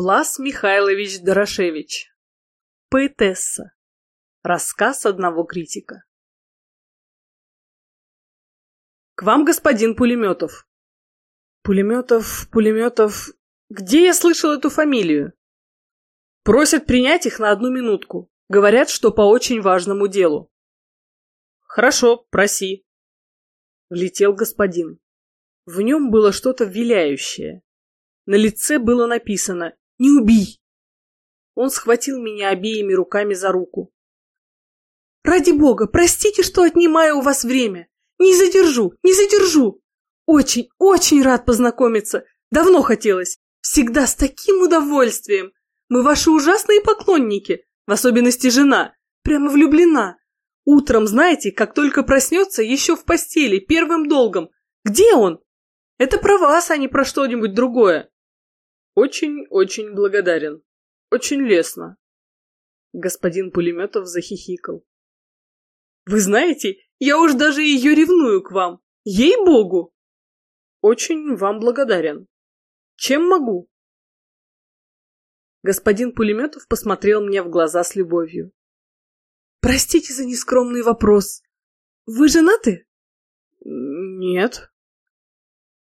Влас Михайлович Дорошевич. Поэтесса. Рассказ одного критика. К вам, господин Пулеметов. Пулеметов, Пулеметов... Где я слышал эту фамилию? Просят принять их на одну минутку. Говорят, что по очень важному делу. Хорошо, проси. Влетел господин. В нем было что-то виляющее. На лице было написано «Не убий!». Он схватил меня обеими руками за руку. «Ради бога, простите, что отнимаю у вас время. Не задержу, не задержу. Очень, очень рад познакомиться. Давно хотелось. Всегда с таким удовольствием. Мы ваши ужасные поклонники, в особенности жена. Прямо влюблена. Утром, знаете, как только проснется, еще в постели, первым долгом. Где он? Это про вас, а не про что-нибудь другое. Очень-очень благодарен. Очень лестно. Господин Пулеметов захихикал. Вы знаете, я уж даже ее ревную к вам. Ей-богу! Очень вам благодарен. Чем могу? Господин Пулеметов посмотрел мне в глаза с любовью. Простите за нескромный вопрос. Вы женаты? Нет.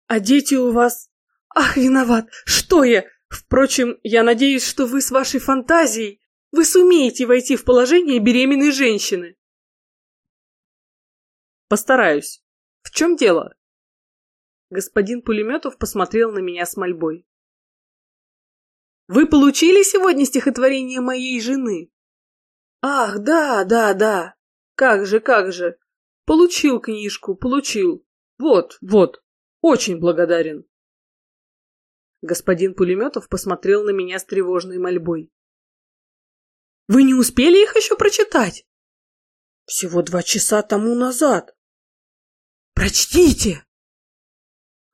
А дети у вас... Ах, виноват! Что я? Впрочем, я надеюсь, что вы с вашей фантазией вы сумеете войти в положение беременной женщины. Постараюсь. В чем дело? Господин Пулеметов посмотрел на меня с мольбой. Вы получили сегодня стихотворение моей жены? Ах, да, да, да. Как же, как же. Получил книжку, получил. Вот, вот. Очень благодарен. Господин Пулеметов посмотрел на меня с тревожной мольбой. Вы не успели их еще прочитать? Всего два часа тому назад. Прочтите!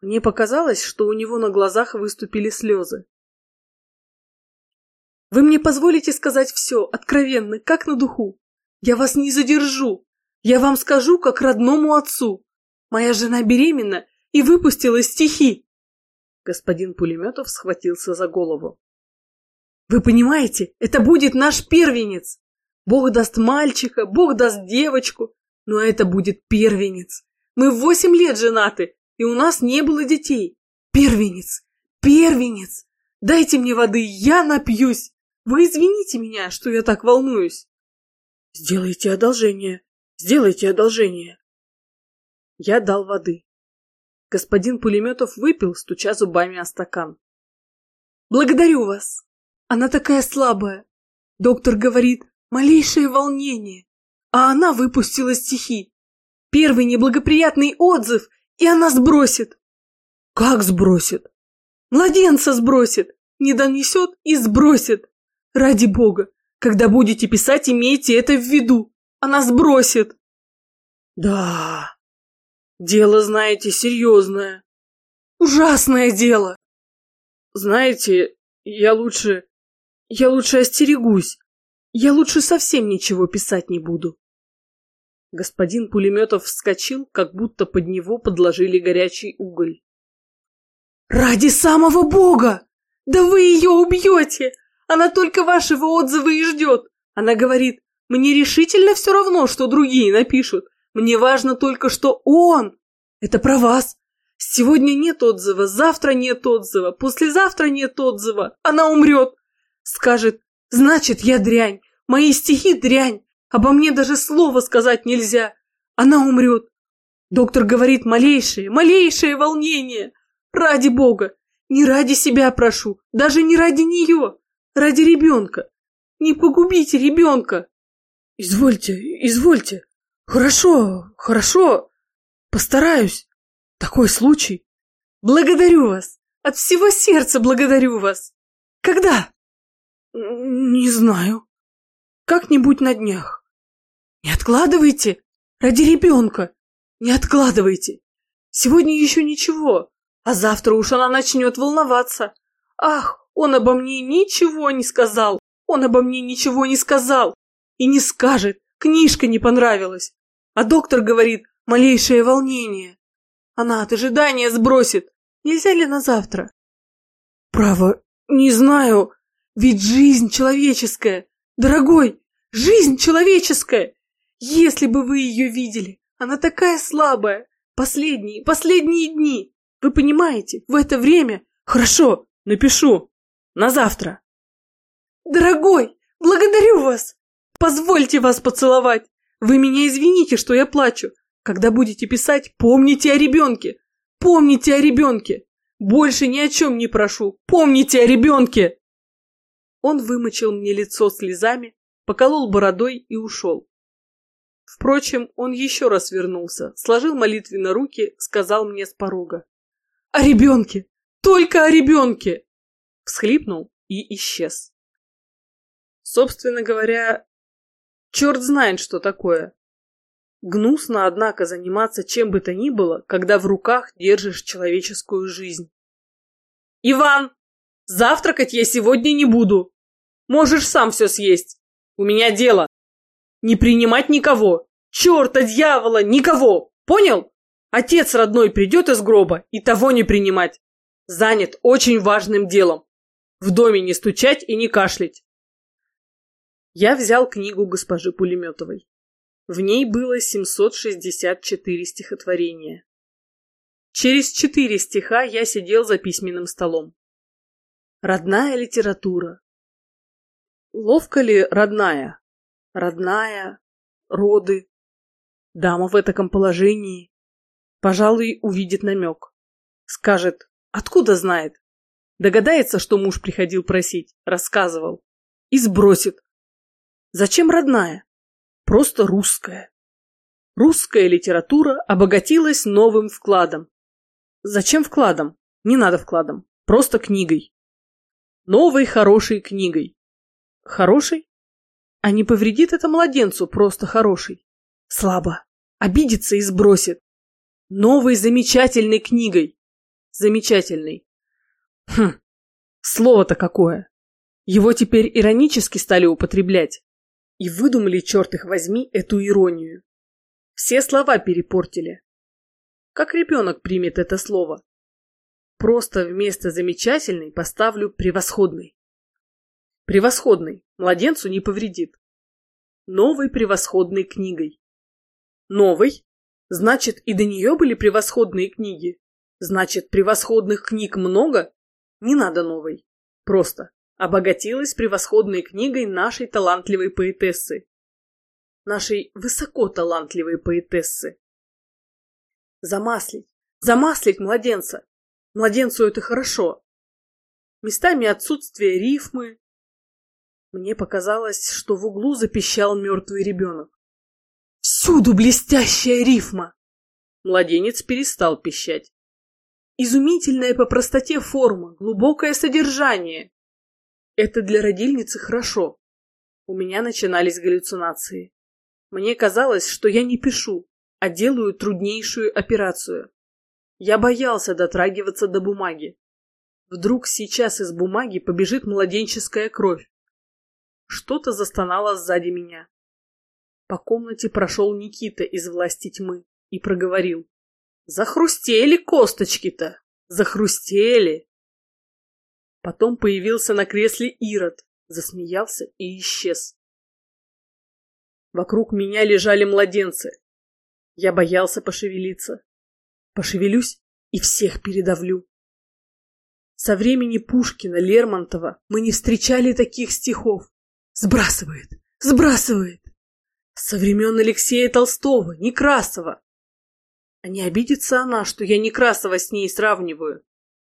Мне показалось, что у него на глазах выступили слезы. Вы мне позволите сказать все, откровенно, как на духу. Я вас не задержу. Я вам скажу, как родному отцу. Моя жена беременна и выпустила стихи. Господин Пулеметов схватился за голову. Вы понимаете, это будет наш первенец. Бог даст мальчика, Бог даст девочку, но это будет первенец. Мы восемь лет женаты, и у нас не было детей. Первенец! Первенец! Дайте мне воды, я напьюсь! Вы извините меня, что я так волнуюсь. Сделайте одолжение, сделайте одолжение. Я дал воды. Господин Пулеметов выпил, стуча зубами о стакан. Благодарю вас. Она такая слабая. Доктор говорит, малейшее волнение. А она выпустила стихи. Первый неблагоприятный отзыв, и она сбросит. Как сбросит? Младенца сбросит, не донесет и сбросит. Ради бога, когда будете писать, имейте это в виду. Она сбросит. Да, дело, знаете, серьезное. Ужасное дело. Знаете, я лучше... Я лучше остерегусь. Я лучше совсем ничего писать не буду. Господин Пулеметов вскочил, как будто под него подложили горячий уголь. «Ради самого Бога! Да вы ее убьете! Она только вашего отзыва и ждет! Она говорит, мне решительно все равно, что другие напишут. Мне важно только, что он! Это про вас! Сегодня нет отзыва, завтра нет отзыва, послезавтра нет отзыва. Она умрет! Скажет, значит, я дрянь, мои стихи дрянь, Обо мне даже слова сказать нельзя. Она умрет. Доктор говорит, малейшее, малейшее волнение. Ради бога, не ради себя прошу, даже не ради нее, ради ребенка. Не погубите ребенка. Извольте, извольте. Хорошо, хорошо. Постараюсь. Такой случай. Благодарю вас. От всего сердца благодарю вас. Когда? Не знаю. Как-нибудь на днях. Не откладывайте! Ради ребенка! Не откладывайте! Сегодня еще ничего, а завтра уж она начнет волноваться. Ах, он обо мне ничего не сказал! Он обо мне ничего не сказал! И не скажет, книжка не понравилась. А доктор говорит, малейшее волнение. Она от ожидания сбросит. Нельзя ли на завтра? Право, Не знаю, ведь жизнь человеческая, дорогой, жизнь человеческая. Если бы вы ее видели, она такая слабая. Последние, последние дни. Вы понимаете, в это время... Хорошо, напишу. На завтра. Дорогой, благодарю вас. Позвольте вас поцеловать. Вы меня извините, что я плачу. Когда будете писать, помните о ребенке. Помните о ребенке. Больше ни о чем не прошу. Помните о ребенке. Он вымочил мне лицо слезами, поколол бородой и ушел. Впрочем, он еще раз вернулся, сложил молитвенно руки, сказал мне с порога. «О ребенке! Только о ребенке!» Всхлипнул и исчез. Собственно говоря, черт знает, что такое. Гнусно, однако, заниматься чем бы то ни было, когда в руках держишь человеческую жизнь. «Иван, завтракать я сегодня не буду. Можешь сам все съесть. У меня дело. Не принимать никого. Черта, дьявола, никого. Понял? Отец родной придет из гроба и того не принимать. Занят очень важным делом. В доме не стучать и не кашлять. Я взял книгу госпожи Пулеметовой. В ней было 764 стихотворения. Через четыре стиха я сидел за письменным столом. Родная литература. Ловко ли родная? Родная, роды. Дама в таком положении. Пожалуй, увидит намек. Скажет, откуда знает? Догадается, что муж приходил просить, рассказывал. И сбросит. Зачем родная? просто русская. Русская литература обогатилась новым вкладом. Зачем вкладом? Не надо вкладом. Просто книгой. Новой хорошей книгой. Хорошей? А не повредит это младенцу просто хороший? Слабо. Обидится и сбросит. Новой замечательной книгой. Замечательной. Хм, слово-то какое. Его теперь иронически стали употреблять. И выдумали, черт их возьми, эту иронию. Все слова перепортили. Как ребенок примет это слово? Просто вместо замечательный поставлю превосходный. Превосходный. Младенцу не повредит. Новой превосходной книгой. Новой? Значит, и до нее были превосходные книги. Значит, превосходных книг много? Не надо новой. Просто обогатилась превосходной книгой нашей талантливой поэтессы. Нашей высоко талантливой поэтессы. Замаслить, замаслить младенца. Младенцу это хорошо. Местами отсутствие рифмы. Мне показалось, что в углу запищал мертвый ребенок. Всюду блестящая рифма. Младенец перестал пищать. Изумительная по простоте форма, глубокое содержание. Это для родильницы хорошо. У меня начинались галлюцинации. Мне казалось, что я не пишу, а делаю труднейшую операцию. Я боялся дотрагиваться до бумаги. Вдруг сейчас из бумаги побежит младенческая кровь. Что-то застонало сзади меня. По комнате прошел Никита из власти тьмы и проговорил. Захрустели косточки-то, захрустели. Потом появился на кресле Ирод, засмеялся и исчез. Вокруг меня лежали младенцы. Я боялся пошевелиться. Пошевелюсь и всех передавлю. Со времени Пушкина, Лермонтова мы не встречали таких стихов. Сбрасывает, сбрасывает. Со времен Алексея Толстого, Некрасова. А не обидится она, что я Некрасова с ней сравниваю?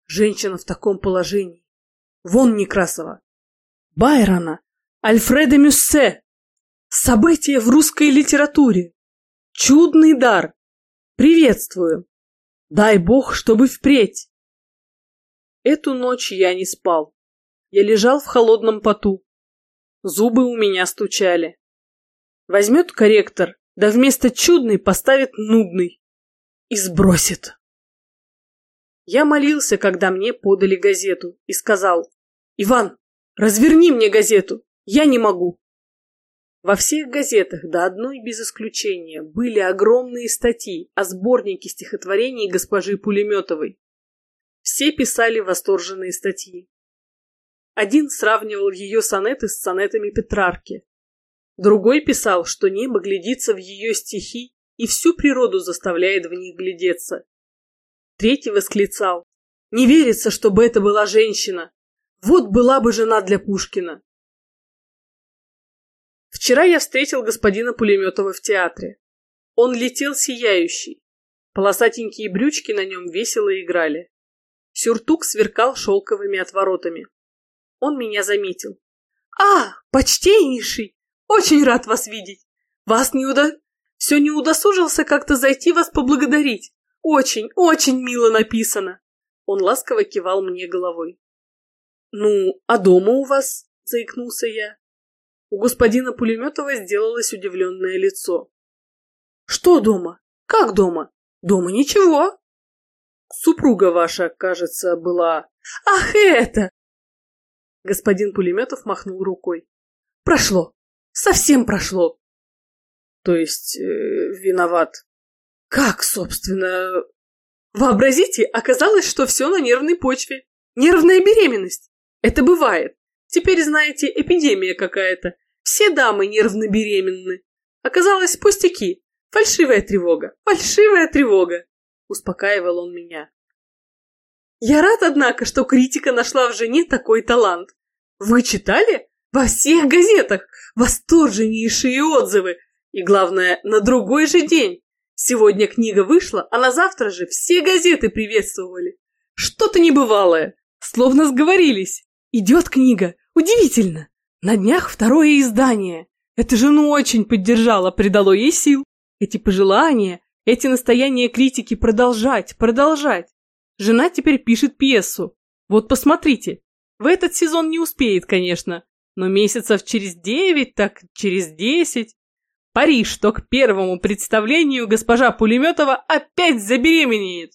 Женщина в таком положении. Вон Некрасова. Байрона. Альфреда Мюссе. События в русской литературе. Чудный дар. Приветствую. Дай бог, чтобы впредь. Эту ночь я не спал. Я лежал в холодном поту. Зубы у меня стучали. Возьмет корректор, да вместо чудный поставит нудный. И сбросит. Я молился, когда мне подали газету, и сказал, «Иван, разверни мне газету, я не могу». Во всех газетах, до одной без исключения, были огромные статьи о сборнике стихотворений госпожи Пулеметовой. Все писали восторженные статьи. Один сравнивал ее сонеты с сонетами Петрарки. Другой писал, что небо глядится в ее стихи и всю природу заставляет в них глядеться. Третий восклицал. Не верится, чтобы это была женщина. Вот была бы жена для Пушкина. Вчера я встретил господина Пулеметова в театре. Он летел сияющий. Полосатенькие брючки на нем весело играли. Сюртук сверкал шелковыми отворотами. Он меня заметил. «А, почтеннейший! Очень рад вас видеть! Вас не уда... Все не удосужился как-то зайти вас поблагодарить. Очень, очень мило написано!» Он ласково кивал мне головой. «Ну, а дома у вас?» — заикнулся я. У господина Пулеметова сделалось удивленное лицо. «Что дома? Как дома? Дома ничего!» «Супруга ваша, кажется, была...» «Ах, это!» Господин Пулеметов махнул рукой. «Прошло! Совсем прошло!» «То есть, э, виноват...» «Как, собственно...» «Вообразите, оказалось, что все на нервной почве. Нервная беременность. Это бывает. Теперь, знаете, эпидемия какая-то. Все дамы нервно беременны. Оказалось, пустяки. Фальшивая тревога. Фальшивая тревога. Успокаивал он меня. Я рад, однако, что критика нашла в жене такой талант. Вы читали? Во всех газетах восторженнейшие отзывы. И главное, на другой же день. Сегодня книга вышла, а на завтра же все газеты приветствовали. Что-то небывалое. Словно сговорились. Идет книга. Удивительно. На днях второе издание. Это жену очень поддержало, придало ей сил. Эти пожелания, эти настояния критики продолжать, продолжать. Жена теперь пишет пьесу. Вот посмотрите. В этот сезон не успеет, конечно. Но месяцев через девять, так через десять. Париж, что к первому представлению госпожа Пулеметова опять забеременеет.